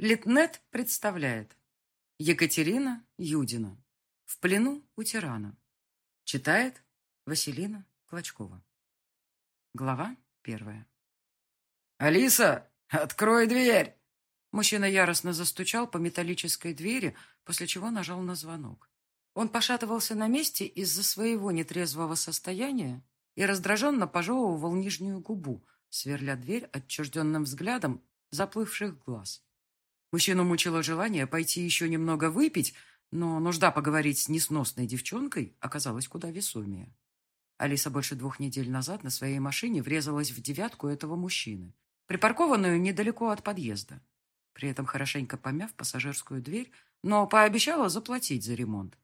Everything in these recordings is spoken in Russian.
Литнет представляет Екатерина Юдина В плену у тирана Читает Василина Клочкова Глава первая «Алиса, открой дверь!» Мужчина яростно застучал по металлической двери, после чего нажал на звонок. Он пошатывался на месте из-за своего нетрезвого состояния и раздраженно пожевывал нижнюю губу, сверля дверь отчужденным взглядом заплывших глаз. Мужчину мучило желание пойти еще немного выпить, но нужда поговорить с несносной девчонкой оказалась куда весомее. Алиса больше двух недель назад на своей машине врезалась в девятку этого мужчины, припаркованную недалеко от подъезда. При этом хорошенько помяв пассажирскую дверь, но пообещала заплатить за ремонт.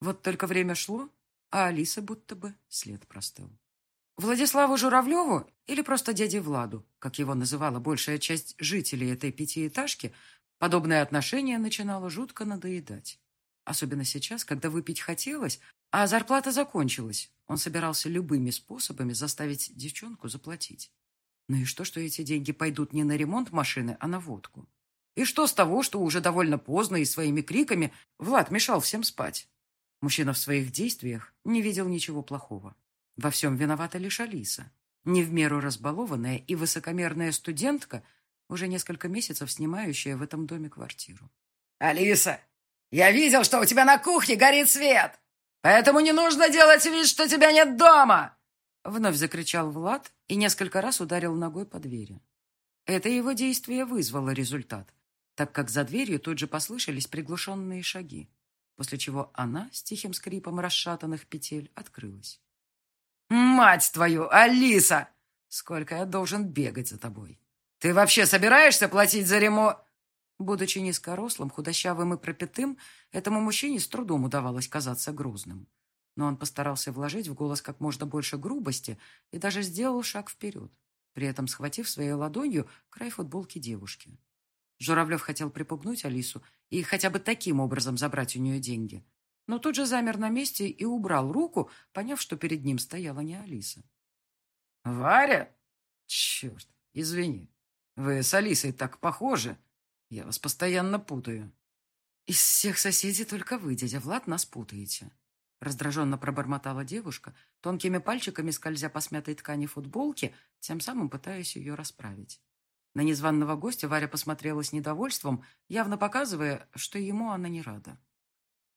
Вот только время шло, а Алиса будто бы след простыл. Владиславу Журавлеву, или просто дяде Владу, как его называла большая часть жителей этой пятиэтажки, Подобное отношение начинало жутко надоедать. Особенно сейчас, когда выпить хотелось, а зарплата закончилась. Он собирался любыми способами заставить девчонку заплатить. Ну и что, что эти деньги пойдут не на ремонт машины, а на водку? И что с того, что уже довольно поздно и своими криками Влад мешал всем спать? Мужчина в своих действиях не видел ничего плохого. Во всем виновата лишь Алиса. Не в меру разбалованная и высокомерная студентка – уже несколько месяцев снимающая в этом доме квартиру. «Алиса, я видел, что у тебя на кухне горит свет, поэтому не нужно делать вид, что тебя нет дома!» Вновь закричал Влад и несколько раз ударил ногой по двери. Это его действие вызвало результат, так как за дверью тут же послышались приглушенные шаги, после чего она с тихим скрипом расшатанных петель открылась. «Мать твою, Алиса! Сколько я должен бегать за тобой!» «Ты вообще собираешься платить за ремонт?» Будучи низкорослым, худощавым и пропитым, этому мужчине с трудом удавалось казаться грузным. Но он постарался вложить в голос как можно больше грубости и даже сделал шаг вперед, при этом схватив своей ладонью край футболки девушки. Журавлев хотел припугнуть Алису и хотя бы таким образом забрать у нее деньги, но тут же замер на месте и убрал руку, поняв, что перед ним стояла не Алиса. «Варя? Черт, извини, вы с Алисой так похожи. Я вас постоянно путаю. Из всех соседей только вы, дядя Влад, нас путаете. Раздраженно пробормотала девушка, тонкими пальчиками скользя по смятой ткани футболки, тем самым пытаясь ее расправить. На незваного гостя Варя посмотрела с недовольством, явно показывая, что ему она не рада.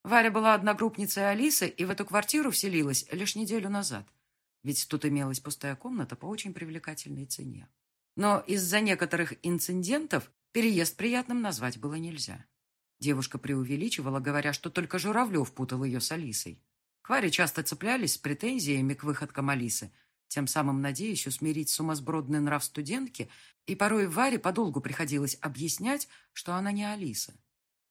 Варя была одногруппницей Алисы и в эту квартиру вселилась лишь неделю назад, ведь тут имелась пустая комната по очень привлекательной цене. Но из-за некоторых инцидентов переезд приятным назвать было нельзя. Девушка преувеличивала, говоря, что только Журавлев путал ее с Алисой. К Варе часто цеплялись с претензиями к выходкам Алисы, тем самым надеясь усмирить сумасбродный нрав студентки, и порой Варе подолгу приходилось объяснять, что она не Алиса.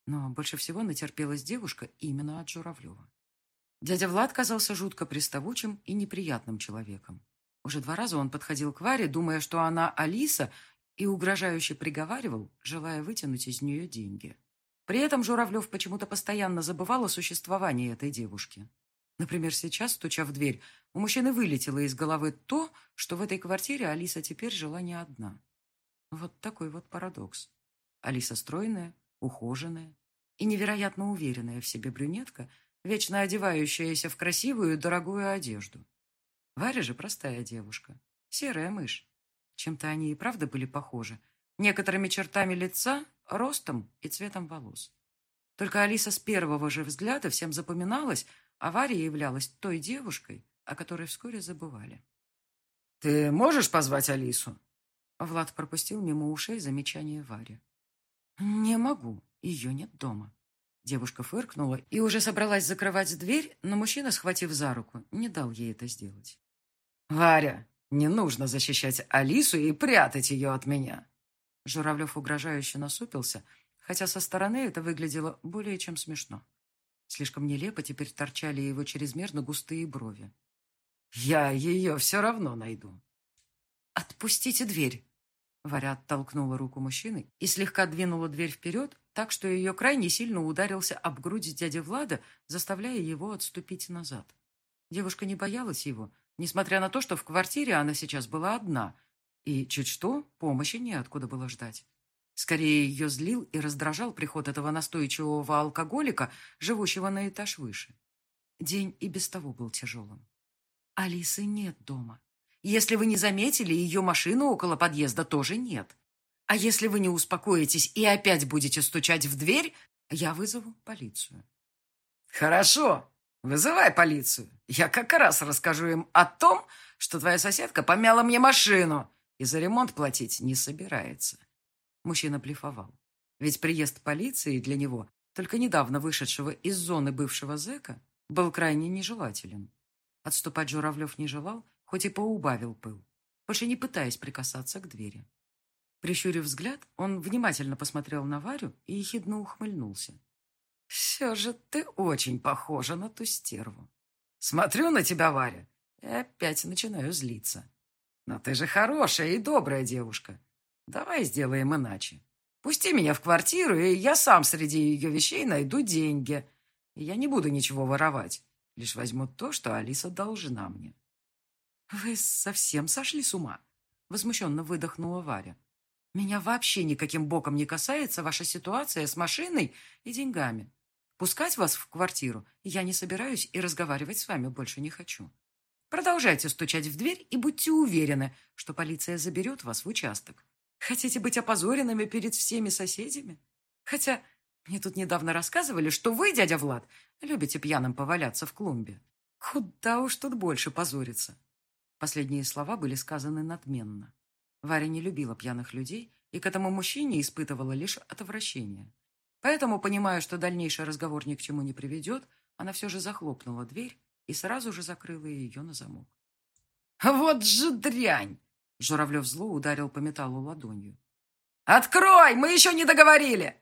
Но больше всего натерпелась девушка именно от Журавлева. Дядя Влад казался жутко приставучим и неприятным человеком. Уже два раза он подходил к Варе, думая, что она Алиса, и угрожающе приговаривал, желая вытянуть из нее деньги. При этом Журавлев почему-то постоянно забывал о существовании этой девушки. Например, сейчас, стуча в дверь, у мужчины вылетело из головы то, что в этой квартире Алиса теперь жила не одна. Вот такой вот парадокс. Алиса стройная, ухоженная и невероятно уверенная в себе брюнетка, вечно одевающаяся в красивую дорогую одежду. Варя же простая девушка, серая мышь. Чем-то они и правда были похожи. Некоторыми чертами лица, ростом и цветом волос. Только Алиса с первого же взгляда всем запоминалась, а Варя являлась той девушкой, о которой вскоре забывали. «Ты можешь позвать Алису?» Влад пропустил мимо ушей замечание Варе. «Не могу. Ее нет дома». Девушка фыркнула и уже собралась закрывать дверь, но мужчина, схватив за руку, не дал ей это сделать. «Варя, не нужно защищать Алису и прятать ее от меня!» Журавлев угрожающе насупился, хотя со стороны это выглядело более чем смешно. Слишком нелепо теперь торчали его чрезмерно густые брови. «Я ее все равно найду!» «Отпустите дверь!» Варя оттолкнула руку мужчины и слегка двинула дверь вперед, так что ее крайне сильно ударился об грудь дяди Влада, заставляя его отступить назад. Девушка не боялась его, несмотря на то, что в квартире она сейчас была одна, и чуть что, помощи неоткуда было ждать. Скорее ее злил и раздражал приход этого настойчивого алкоголика, живущего на этаж выше. День и без того был тяжелым. Алисы нет дома. Если вы не заметили, ее машины около подъезда тоже нет. А если вы не успокоитесь и опять будете стучать в дверь, я вызову полицию. Хорошо, вызывай полицию. Я как раз расскажу им о том, что твоя соседка помяла мне машину и за ремонт платить не собирается. Мужчина блефовал. Ведь приезд полиции для него, только недавно вышедшего из зоны бывшего зэка, был крайне нежелателен. Отступать Журавлев не желал, хоть и поубавил пыл, больше не пытаясь прикасаться к двери. Прищурив взгляд, он внимательно посмотрел на Варю и ехидно ухмыльнулся. «Все же ты очень похожа на ту стерву. Смотрю на тебя, Варя, и опять начинаю злиться. Но ты же хорошая и добрая девушка. Давай сделаем иначе. Пусти меня в квартиру, и я сам среди ее вещей найду деньги. Я не буду ничего воровать. Лишь возьму то, что Алиса должна мне. «Вы совсем сошли с ума?» Возмущенно выдохнула Варя. «Меня вообще никаким боком не касается ваша ситуация с машиной и деньгами. Пускать вас в квартиру я не собираюсь и разговаривать с вами больше не хочу. Продолжайте стучать в дверь и будьте уверены, что полиция заберет вас в участок. Хотите быть опозоренными перед всеми соседями? Хотя мне тут недавно рассказывали, что вы, дядя Влад, любите пьяным поваляться в клумбе. Куда уж тут больше позориться. Последние слова были сказаны надменно. Варя не любила пьяных людей и к этому мужчине испытывала лишь отвращение. Поэтому, понимая, что дальнейший разговор ни к чему не приведет, она все же захлопнула дверь и сразу же закрыла ее на замок. «Вот же дрянь!» Журавлев зло ударил по металлу ладонью. «Открой! Мы еще не договорили!»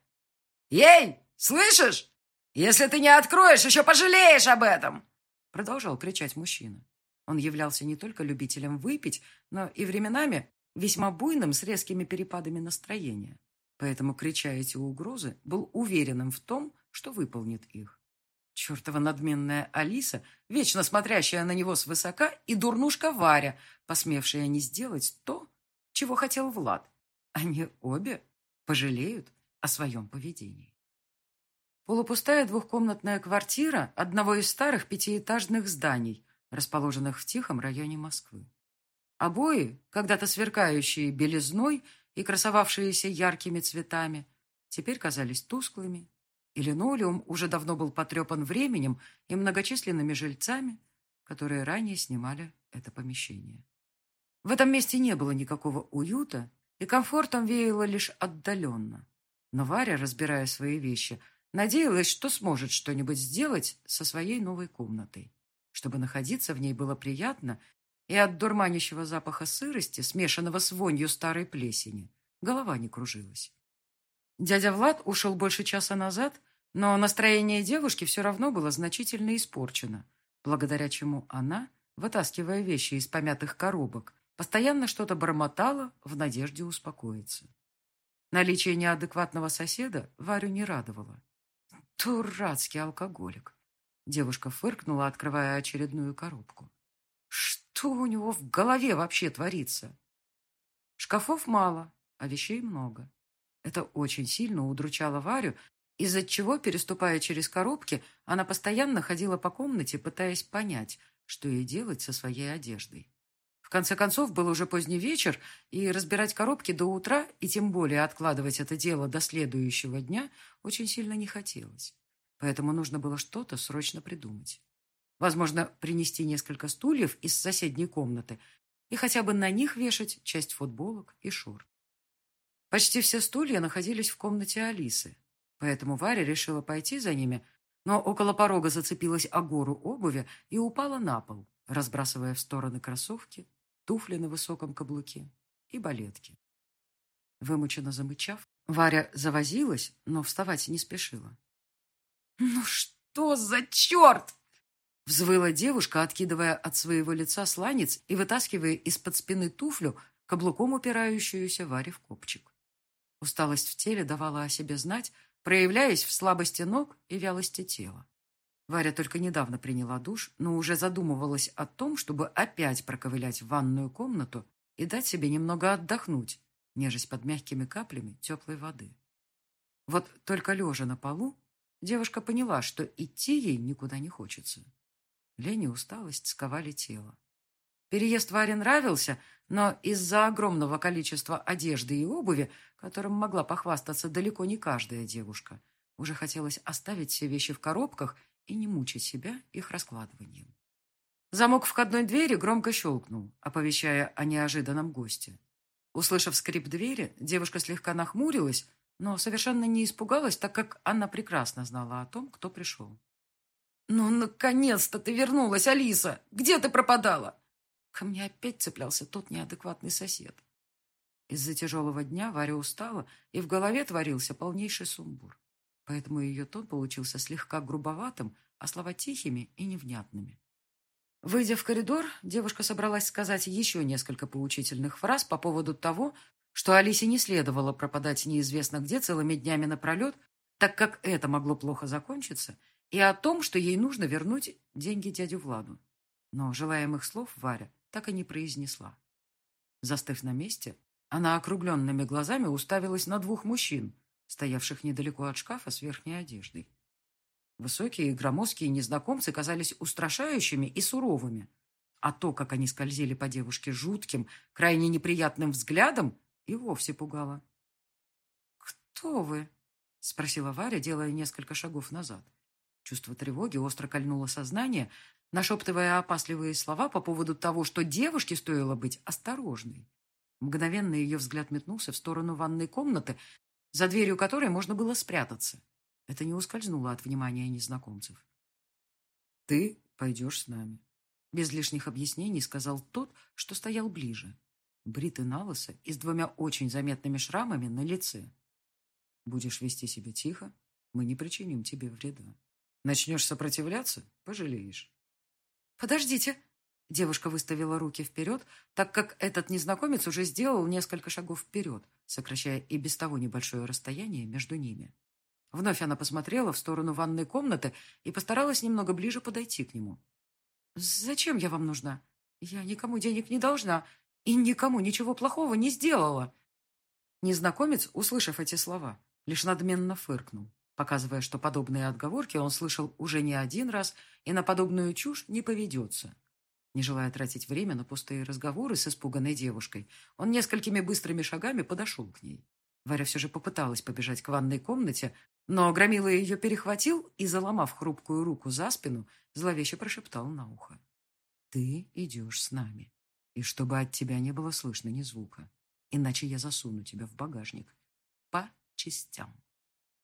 «Ей, слышишь? Если ты не откроешь, еще пожалеешь об этом!» Продолжал кричать мужчина. Он являлся не только любителем выпить, но и временами весьма буйным с резкими перепадами настроения. Поэтому, крича эти угрозы, был уверенным в том, что выполнит их. Чертова надменная Алиса, вечно смотрящая на него свысока, и дурнушка Варя, посмевшая не сделать то, чего хотел Влад. Они обе пожалеют о своем поведении. Полупустая двухкомнатная квартира одного из старых пятиэтажных зданий, расположенных в тихом районе Москвы. Обои, когда-то сверкающие белизной и красовавшиеся яркими цветами, теперь казались тусклыми, и линолеум уже давно был потрепан временем и многочисленными жильцами, которые ранее снимали это помещение. В этом месте не было никакого уюта, и комфортом веяло лишь отдаленно. Но Варя, разбирая свои вещи, надеялась, что сможет что-нибудь сделать со своей новой комнатой, чтобы находиться в ней было приятно, и от дурманящего запаха сырости, смешанного с вонью старой плесени, голова не кружилась. Дядя Влад ушел больше часа назад, но настроение девушки все равно было значительно испорчено, благодаря чему она, вытаскивая вещи из помятых коробок, постоянно что-то бормотала в надежде успокоиться. Наличие неадекватного соседа Варю не радовало. Дурацкий алкоголик. Девушка фыркнула, открывая очередную коробку. Что у него в голове вообще творится? Шкафов мало, а вещей много. Это очень сильно удручало Варю, из-за чего, переступая через коробки, она постоянно ходила по комнате, пытаясь понять, что ей делать со своей одеждой. В конце концов, был уже поздний вечер, и разбирать коробки до утра, и тем более откладывать это дело до следующего дня, очень сильно не хотелось. Поэтому нужно было что-то срочно придумать. Возможно, принести несколько стульев из соседней комнаты и хотя бы на них вешать часть футболок и шорт. Почти все стулья находились в комнате Алисы, поэтому Варя решила пойти за ними, но около порога зацепилась о гору обуви и упала на пол, разбрасывая в стороны кроссовки, туфли на высоком каблуке и балетки. Вымученно замычав, Варя завозилась, но вставать не спешила. «Ну что за черт!» Взвыла девушка, откидывая от своего лица сланец и вытаскивая из-под спины туфлю, каблуком упирающуюся Варе в копчик. Усталость в теле давала о себе знать, проявляясь в слабости ног и вялости тела. Варя только недавно приняла душ, но уже задумывалась о том, чтобы опять проковылять в ванную комнату и дать себе немного отдохнуть, нежесть под мягкими каплями теплой воды. Вот только лежа на полу, девушка поняла, что идти ей никуда не хочется. Лень и усталость сковали тело. Переезд Варе нравился, но из-за огромного количества одежды и обуви, которым могла похвастаться далеко не каждая девушка, уже хотелось оставить все вещи в коробках и не мучить себя их раскладыванием. Замок входной двери громко щелкнул, оповещая о неожиданном госте. Услышав скрип двери, девушка слегка нахмурилась, но совершенно не испугалась, так как она прекрасно знала о том, кто пришел. «Ну, наконец-то ты вернулась, Алиса! Где ты пропадала?» Ко мне опять цеплялся тот неадекватный сосед. Из-за тяжелого дня Варя устала, и в голове творился полнейший сумбур. Поэтому ее тон получился слегка грубоватым, а слова тихими и невнятными. Выйдя в коридор, девушка собралась сказать еще несколько поучительных фраз по поводу того, что Алисе не следовало пропадать неизвестно где целыми днями напролет, так как это могло плохо закончиться, и о том, что ей нужно вернуть деньги дядю Владу. Но желаемых слов Варя так и не произнесла. Застыв на месте, она округленными глазами уставилась на двух мужчин, стоявших недалеко от шкафа с верхней одеждой. Высокие и громоздкие незнакомцы казались устрашающими и суровыми, а то, как они скользили по девушке жутким, крайне неприятным взглядом, и вовсе пугало. «Кто вы?» — спросила Варя, делая несколько шагов назад. Чувство тревоги остро кольнуло сознание, нашептывая опасливые слова по поводу того, что девушке стоило быть осторожной. Мгновенно ее взгляд метнулся в сторону ванной комнаты, за дверью которой можно было спрятаться. Это не ускользнуло от внимания незнакомцев. «Ты пойдешь с нами», — без лишних объяснений сказал тот, что стоял ближе, бритый на лысо и с двумя очень заметными шрамами на лице. «Будешь вести себя тихо, мы не причиним тебе вреда. Начнешь сопротивляться — пожалеешь». «Подождите!» Девушка выставила руки вперед, так как этот незнакомец уже сделал несколько шагов вперед, сокращая и без того небольшое расстояние между ними. Вновь она посмотрела в сторону ванной комнаты и постаралась немного ближе подойти к нему. «Зачем я вам нужна? Я никому денег не должна и никому ничего плохого не сделала». Незнакомец, услышав эти слова, лишь надменно фыркнул показывая, что подобные отговорки он слышал уже не один раз и на подобную чушь не поведется. Не желая тратить время на пустые разговоры с испуганной девушкой, он несколькими быстрыми шагами подошел к ней. Варя все же попыталась побежать к ванной комнате, но Громила ее перехватил и, заломав хрупкую руку за спину, зловеще прошептал на ухо. «Ты идешь с нами, и чтобы от тебя не было слышно ни звука, иначе я засуну тебя в багажник. По частям».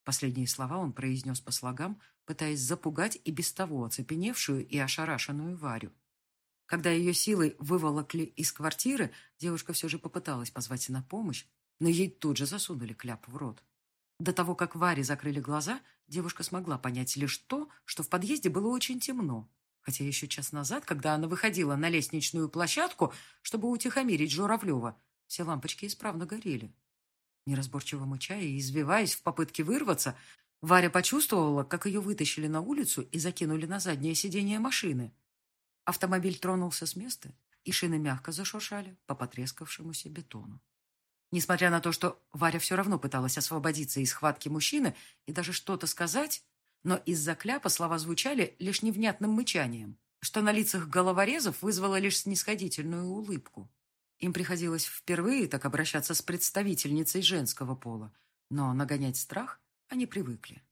Последние слова он произнес по слогам, пытаясь запугать и без того оцепеневшую и ошарашенную Варю. Когда ее силой выволокли из квартиры, девушка все же попыталась позвать на помощь, но ей тут же засунули кляп в рот. До того, как Варе закрыли глаза, девушка смогла понять лишь то, что в подъезде было очень темно. Хотя еще час назад, когда она выходила на лестничную площадку, чтобы утихомирить Журавлева, все лампочки исправно горели. Неразборчиво мычая и извиваясь в попытке вырваться, Варя почувствовала, как ее вытащили на улицу и закинули на заднее сиденье машины. Автомобиль тронулся с места, и шины мягко зашуршали по потрескавшемуся бетону. Несмотря на то, что Варя все равно пыталась освободиться из схватки мужчины и даже что-то сказать, но из-за кляпа слова звучали лишь невнятным мычанием, что на лицах головорезов вызвало лишь снисходительную улыбку. Им приходилось впервые так обращаться с представительницей женского пола, но нагонять страх они привыкли.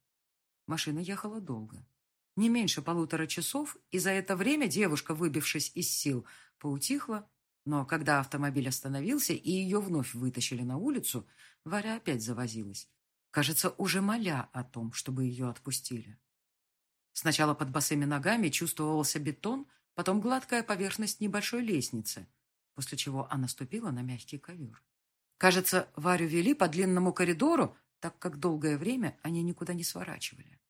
Машина ехала долго. Не меньше полутора часов, и за это время девушка, выбившись из сил, поутихла, но когда автомобиль остановился и ее вновь вытащили на улицу, Варя опять завозилась, кажется, уже моля о том, чтобы ее отпустили. Сначала под босыми ногами чувствовался бетон, потом гладкая поверхность небольшой лестницы – после чего она ступила на мягкий ковер. Кажется, Варю вели по длинному коридору, так как долгое время они никуда не сворачивали.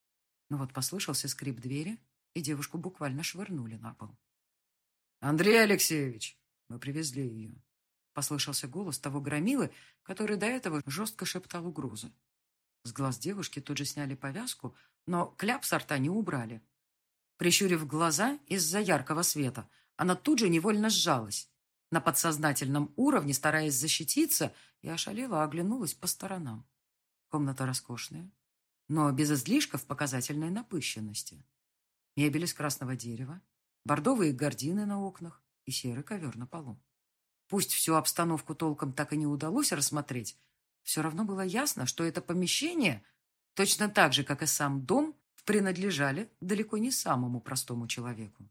Но вот послышался скрип двери, и девушку буквально швырнули на пол. «Андрей Алексеевич!» Мы привезли ее. Послышался голос того громилы, который до этого жестко шептал угрозы. С глаз девушки тут же сняли повязку, но кляп с рта не убрали. Прищурив глаза из-за яркого света, она тут же невольно сжалась. На подсознательном уровне, стараясь защититься, и ошалела оглянулась по сторонам. Комната роскошная, но без излишков показательной напыщенности. Мебель из красного дерева, бордовые гардины на окнах и серый ковер на полу. Пусть всю обстановку толком так и не удалось рассмотреть, все равно было ясно, что это помещение, точно так же, как и сам дом, принадлежали далеко не самому простому человеку.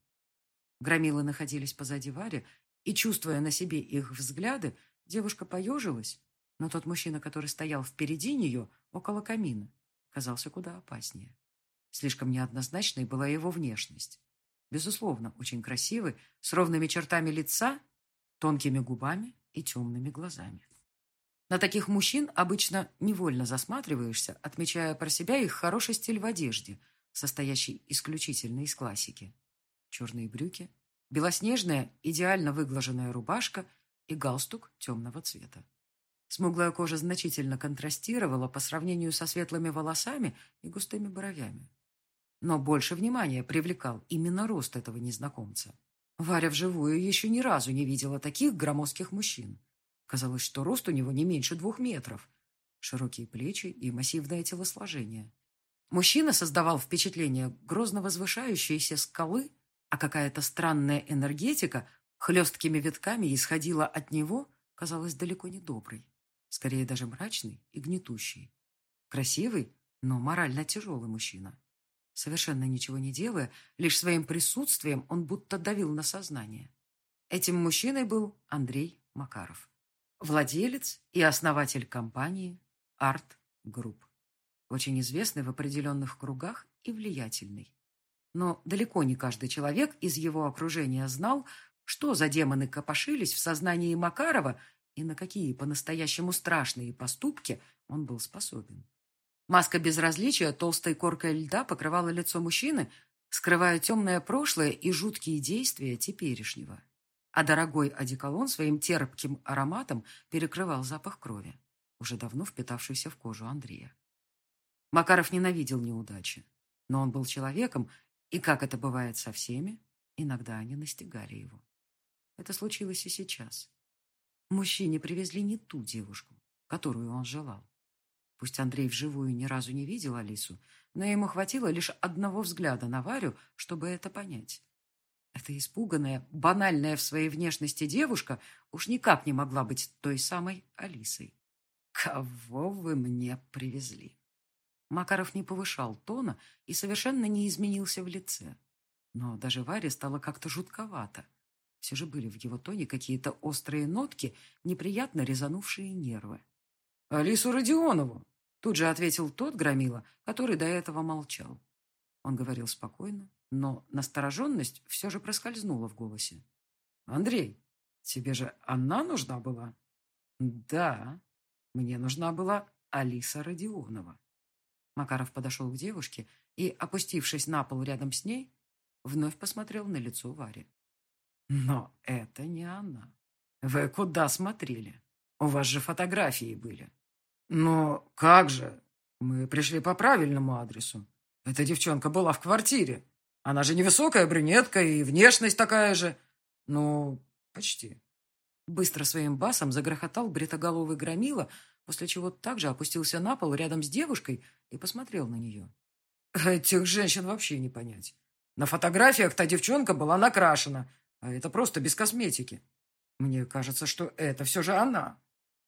Громилы находились позади Вари, и, чувствуя на себе их взгляды, девушка поежилась, но тот мужчина, который стоял впереди нее, около камина, казался куда опаснее. Слишком неоднозначной была его внешность. Безусловно, очень красивый, с ровными чертами лица, тонкими губами и темными глазами. На таких мужчин обычно невольно засматриваешься, отмечая про себя их хороший стиль в одежде, состоящий исключительно из классики. Черные брюки, белоснежная, идеально выглаженная рубашка и галстук темного цвета. Смуглая кожа значительно контрастировала по сравнению со светлыми волосами и густыми бровями. Но больше внимания привлекал именно рост этого незнакомца. Варя вживую еще ни разу не видела таких громоздких мужчин. Казалось, что рост у него не меньше двух метров. Широкие плечи и массивное телосложение. Мужчина создавал впечатление грозно возвышающейся скалы, а какая-то странная энергетика хлесткими витками исходила от него, казалось далеко не доброй, скорее даже мрачный и гнетущий. Красивый, но морально тяжелый мужчина. Совершенно ничего не делая, лишь своим присутствием он будто давил на сознание. Этим мужчиной был Андрей Макаров владелец и основатель компании Art Group, очень известный в определенных кругах и влиятельный. Но далеко не каждый человек из его окружения знал, что за демоны копошились в сознании Макарова и на какие по-настоящему страшные поступки он был способен. Маска безразличия толстой коркой льда покрывала лицо мужчины, скрывая темное прошлое и жуткие действия теперешнего а дорогой одеколон своим терпким ароматом перекрывал запах крови, уже давно впитавшийся в кожу Андрея. Макаров ненавидел неудачи, но он был человеком, и, как это бывает со всеми, иногда они настигали его. Это случилось и сейчас. Мужчине привезли не ту девушку, которую он желал. Пусть Андрей вживую ни разу не видел Алису, но ему хватило лишь одного взгляда на Варю, чтобы это понять. Эта испуганная, банальная в своей внешности девушка уж никак не могла быть той самой Алисой. «Кого вы мне привезли?» Макаров не повышал тона и совершенно не изменился в лице. Но даже Варе стало как-то жутковато. Все же были в его тоне какие-то острые нотки, неприятно резанувшие нервы. «Алису Родионову!» Тут же ответил тот громила, который до этого молчал. Он говорил спокойно, но настороженность все же проскользнула в голосе. «Андрей, тебе же она нужна была?» «Да, мне нужна была Алиса Родионова». Макаров подошел к девушке и, опустившись на пол рядом с ней, вновь посмотрел на лицо Вари. «Но это не она. Вы куда смотрели? У вас же фотографии были». «Но как же? Мы пришли по правильному адресу. Эта девчонка была в квартире. Она же невысокая брюнетка и внешность такая же. Ну, почти. Быстро своим басом загрохотал бритоголовый громила, после чего также опустился на пол рядом с девушкой и посмотрел на нее. Этих женщин вообще не понять. На фотографиях та девчонка была накрашена, а это просто без косметики. Мне кажется, что это все же она.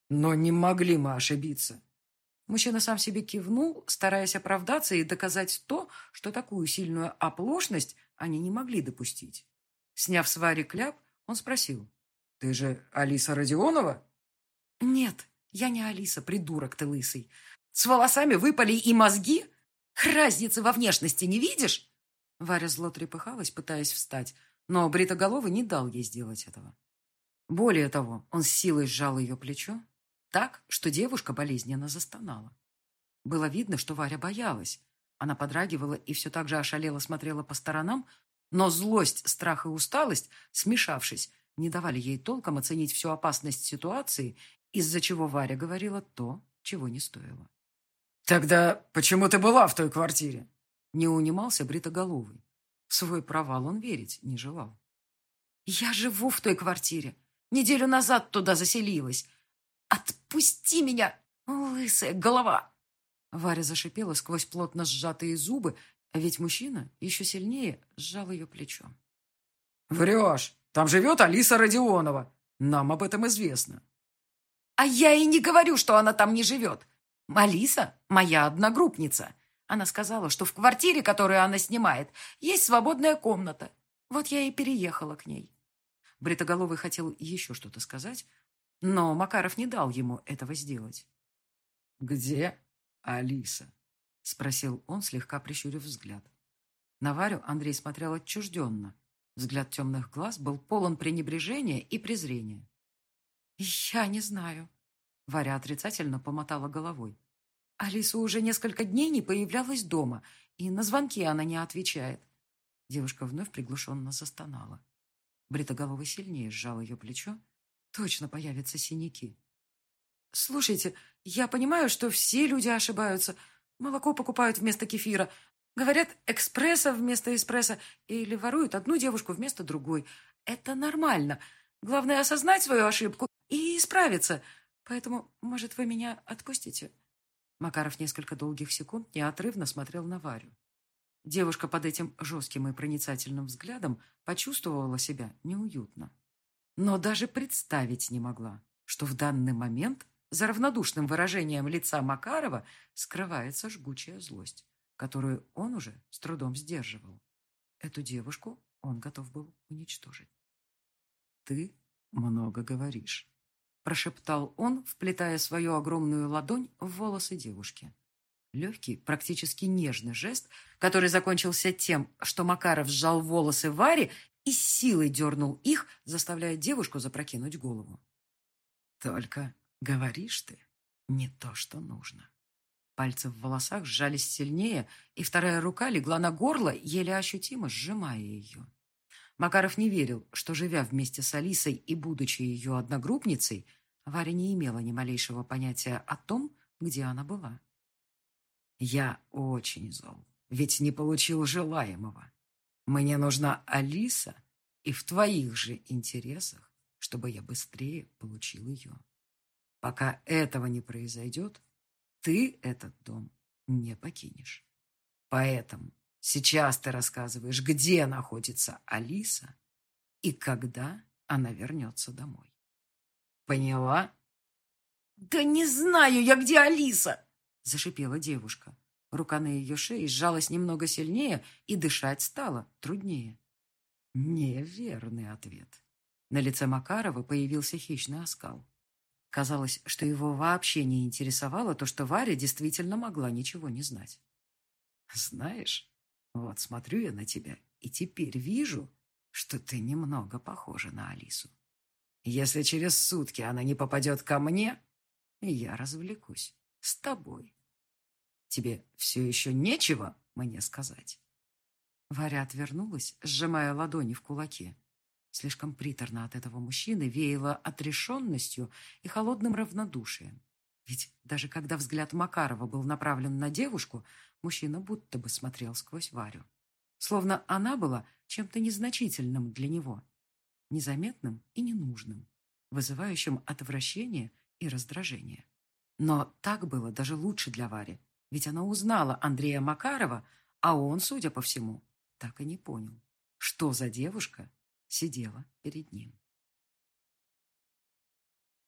Но не могли мы ошибиться. Мужчина сам себе кивнул, стараясь оправдаться и доказать то, что такую сильную оплошность они не могли допустить. Сняв с Вари кляп, он спросил. «Ты же Алиса Родионова?» «Нет, я не Алиса, придурок ты лысый. С волосами выпали и мозги? Разницы во внешности не видишь?» Варя зло трепыхалась, пытаясь встать, но Бритоголовый не дал ей сделать этого. Более того, он с силой сжал ее плечо, так, что девушка болезненно застонала. Было видно, что Варя боялась. Она подрагивала и все так же ошалело смотрела по сторонам, но злость, страх и усталость, смешавшись, не давали ей толком оценить всю опасность ситуации, из-за чего Варя говорила то, чего не стоило. «Тогда почему ты была в той квартире?» Не унимался Бритоголовый. Свой провал он верить не желал. «Я живу в той квартире. Неделю назад туда заселилась. Отпусти меня, лысая голова!» Варя зашипела сквозь плотно сжатые зубы, а ведь мужчина еще сильнее сжал ее плечо. «Врешь! Там живет Алиса Родионова. Нам об этом известно». «А я и не говорю, что она там не живет. Алиса – моя одногруппница. Она сказала, что в квартире, которую она снимает, есть свободная комната. Вот я и переехала к ней». Бритоголовый хотел еще что-то сказать, но Макаров не дал ему этого сделать. «Где Алиса?» — спросил он, слегка прищурив взгляд. На Варю Андрей смотрел отчужденно. Взгляд темных глаз был полон пренебрежения и презрения. «Я не знаю». Варя отрицательно помотала головой. Алиса уже несколько дней не появлялась дома, и на звонки она не отвечает. Девушка вновь приглушенно застонала. Бритоголовый сильнее сжал ее плечо. Точно появятся синяки. «Слушайте, я понимаю, что все люди ошибаются. Молоко покупают вместо кефира. Говорят, экспресса вместо эспрессо или воруют одну девушку вместо другой. Это нормально. Главное осознать свою ошибку и исправиться. Поэтому, может, вы меня отпустите?» Макаров несколько долгих секунд неотрывно смотрел на Варю. Девушка под этим жестким и проницательным взглядом почувствовала себя неуютно. Но даже представить не могла, что в данный момент за равнодушным выражением лица Макарова скрывается жгучая злость, которую он уже с трудом сдерживал. Эту девушку он готов был уничтожить. «Ты много говоришь», – прошептал он, вплетая свою огромную ладонь в волосы девушки. Легкий, практически нежный жест, который закончился тем, что Макаров сжал волосы Варе и силой дернул их, заставляя девушку запрокинуть голову. «Только говоришь ты не то, что нужно». Пальцы в волосах сжались сильнее, и вторая рука легла на горло, еле ощутимо сжимая ее. Макаров не верил, что, живя вместе с Алисой и будучи ее одногруппницей, Варя не имела ни малейшего понятия о том, где она была. Я очень зол, ведь не получил желаемого. Мне нужна Алиса, и в твоих же интересах, чтобы я быстрее получил ее. Пока этого не произойдет, ты этот дом не покинешь. Поэтому сейчас ты рассказываешь, где находится Алиса и когда она вернется домой. Поняла? Да не знаю я, где Алиса, зашипела девушка. Рука на ее шее сжалась немного сильнее, и дышать стало труднее. Неверный ответ. На лице Макарова появился хищный оскал. Казалось, что его вообще не интересовало то, что Варя действительно могла ничего не знать. «Знаешь, вот смотрю я на тебя, и теперь вижу, что ты немного похожа на Алису. Если через сутки она не попадет ко мне, я развлекусь с тобой. Тебе все еще нечего мне сказать?» Варя отвернулась, сжимая ладони в кулаке. Слишком приторно от этого мужчины веяло отрешенностью и холодным равнодушием. Ведь даже когда взгляд Макарова был направлен на девушку, мужчина будто бы смотрел сквозь Варю. Словно она была чем-то незначительным для него, незаметным и ненужным, вызывающим отвращение и раздражение. Но так было даже лучше для Вари, ведь она узнала Андрея Макарова, а он, судя по всему, так и не понял, что за девушка сидела перед ним.